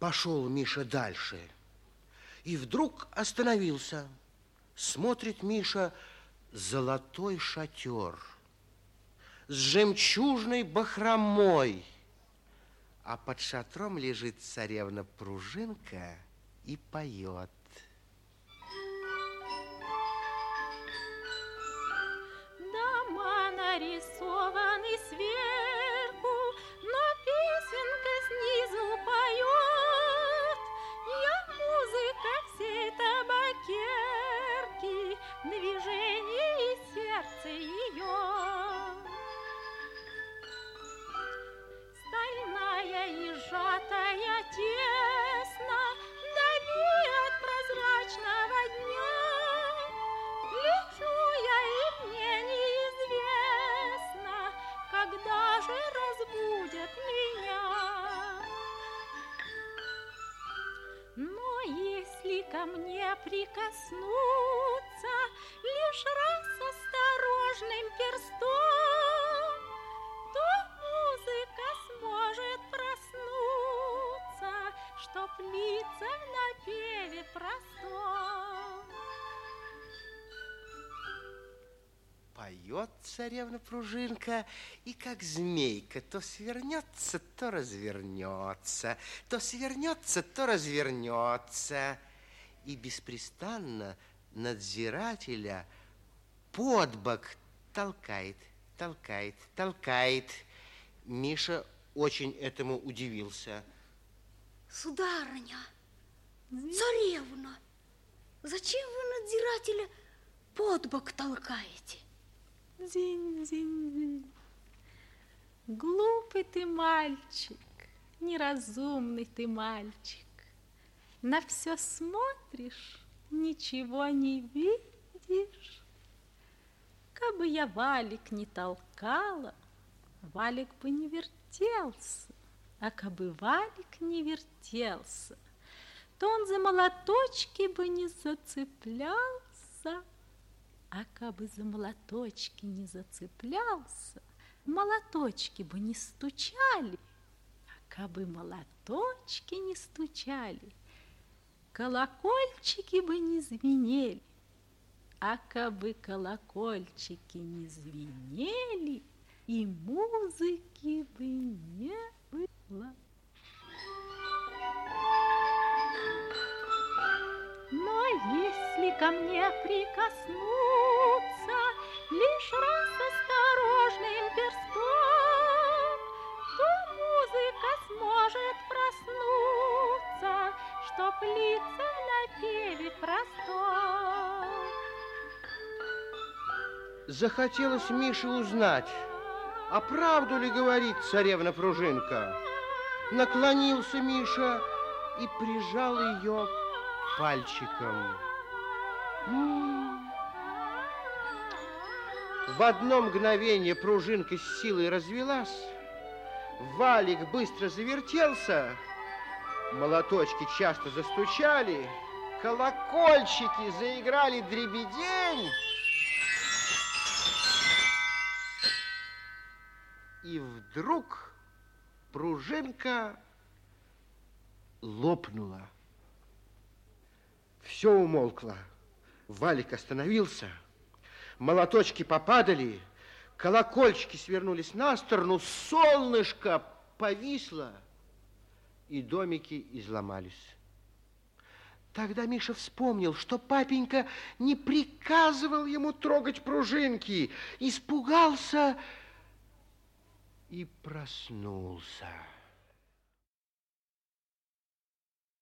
Пошел Миша дальше. И вдруг остановился. Смотрит Миша золотой шатер с жемчужной бахромой. А под шатром лежит царевна Пружинка и поет. Же разбудят меня. Но если ко мне прикоснуться лишь раз осторожным перстом, Поет царевна Пружинка, и как змейка то свернется, то развернется, то свернется, то развернется. И беспрестанно надзирателя под бок толкает, толкает, толкает. Миша очень этому удивился. Сударыня, царевна, зачем вы надзирателя под бок толкаете? Зинь-зинь-зинь. Глупый ты мальчик, неразумный ты мальчик. На все смотришь, ничего не видишь. Кабы я валик не толкала, валик бы не вертелся. А кабы валик не вертелся, то он за молоточки бы не зацеплялся. А кабы за молоточки не зацеплялся, молоточки бы не стучали. А кабы молоточки не стучали, колокольчики бы не звенели. А кабы колокольчики не звенели, и музыки бы не было. Но если ко мне прикоснуться лишь раз осторожным перстом, то музыка сможет проснуться, чтоб лица на певе. Захотелось Мише узнать, а правду ли говорит царевна Пружинка. Наклонился Миша и прижал ее пальчиком. М. В одно мгновение пружинка с силой развелась, валик быстро завертелся, молоточки часто застучали, колокольчики заиграли дребедень. И вдруг пружинка лопнула. Все умолкло. Валик остановился, молоточки попадали, колокольчики свернулись на сторону, солнышко повисло, и домики изломались. Тогда Миша вспомнил, что папенька не приказывал ему трогать пружинки, испугался и проснулся.